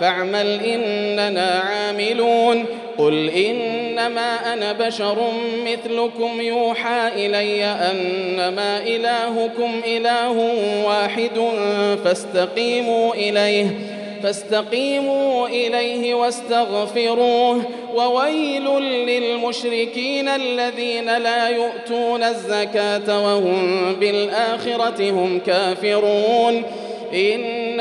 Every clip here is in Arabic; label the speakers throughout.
Speaker 1: فاعمل إننا عاملون. قل إنما أنا بشر مثلكم يوحى إلي أنما إلهكم إله واحد فاستقيموا إليه فاستقيموا إليه واستغفروه. وويل للمشركين الذين لا يؤتون الزكاة وهم بالآخرة هم كافرون. إن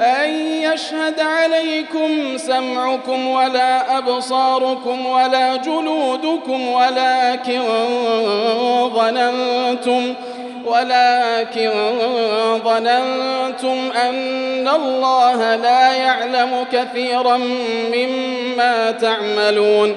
Speaker 1: أن يشهد عليكم سمعكم ولا أبصاركم ولا جلودكم ولكن ظننتم ولكن ظننتم أن الله لا يعلم كثيرا مما تعملون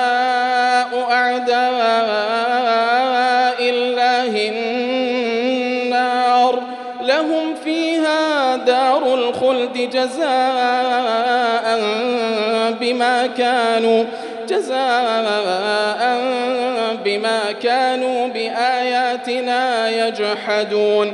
Speaker 1: أعداء الله النار. لهم فيها دار الخلد جزاء بما كانوا جزاء بما كانوا بآياتنا يجحدون.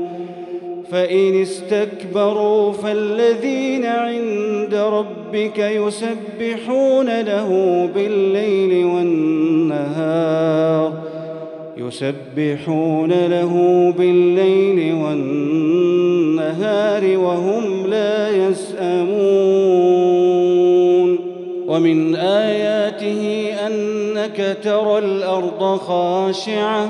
Speaker 2: فإن استكبروا فالذين عند ربك يسبحون له بالليل والنهار يسبحون له بالليل والنهار وهم لا يسأمون. ومن آياته أنك ترى الأرض خاشعة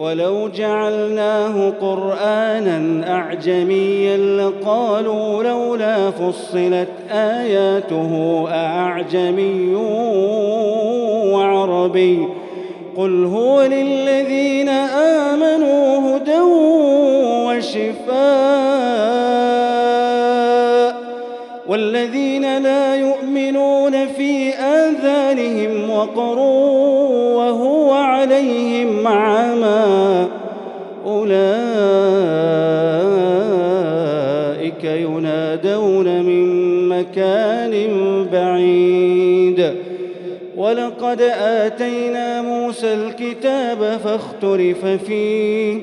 Speaker 2: ولو جعلناه قرآنا أعجميا لقالوا لولا فصلت آياته أعجمي وعربي. قل هو للذين آمنوا هدى وشفاء والذين لا يؤمنون في آذانهم وقر وهو عمى أولئك ينادون من مكان بعيد. ولقد آتينا موسى الكتاب فاختلف فيه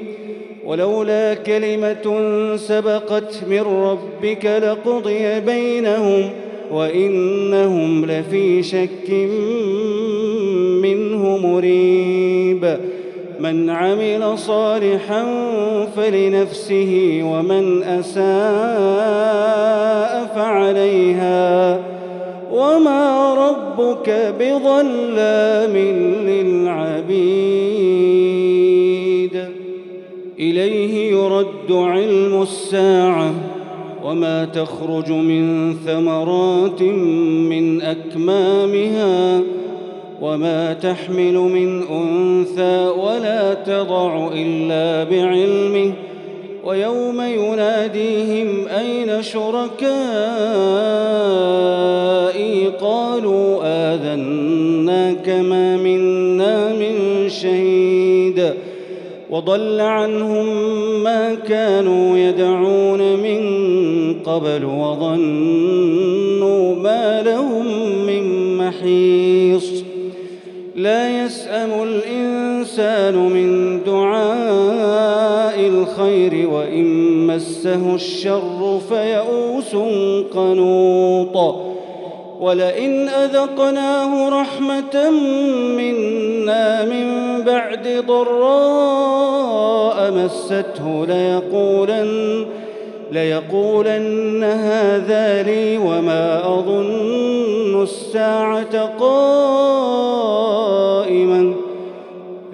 Speaker 2: ولولا كلمة سبقت من ربك لقضي بينهم وإنهم لفي شك منه مريب. من عمل صالحا فلنفسه ومن أساء فعليها وما ربك بظلام للعبيد. إليه يرد علم الساعة وما تخرج من ثمرات من أكمامها وما تحمل من أنثى ولا تضع إلا بعلمه ويوم يناديهم أين شركائي قالوا آذناك ما منا من شهيد وضل عنهم ما كانوا يدعون من قبل وظنوا ما لهم من محيص لا يسأم الإنسان من دعاء الخير وإن مسه الشر فيئوس قنوط. ولئن أذقناه رحمة منا من بعد ضراء مسته ليقولن ليقولن هذا لي وما أظن الساعة قائما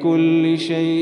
Speaker 2: بكل شيء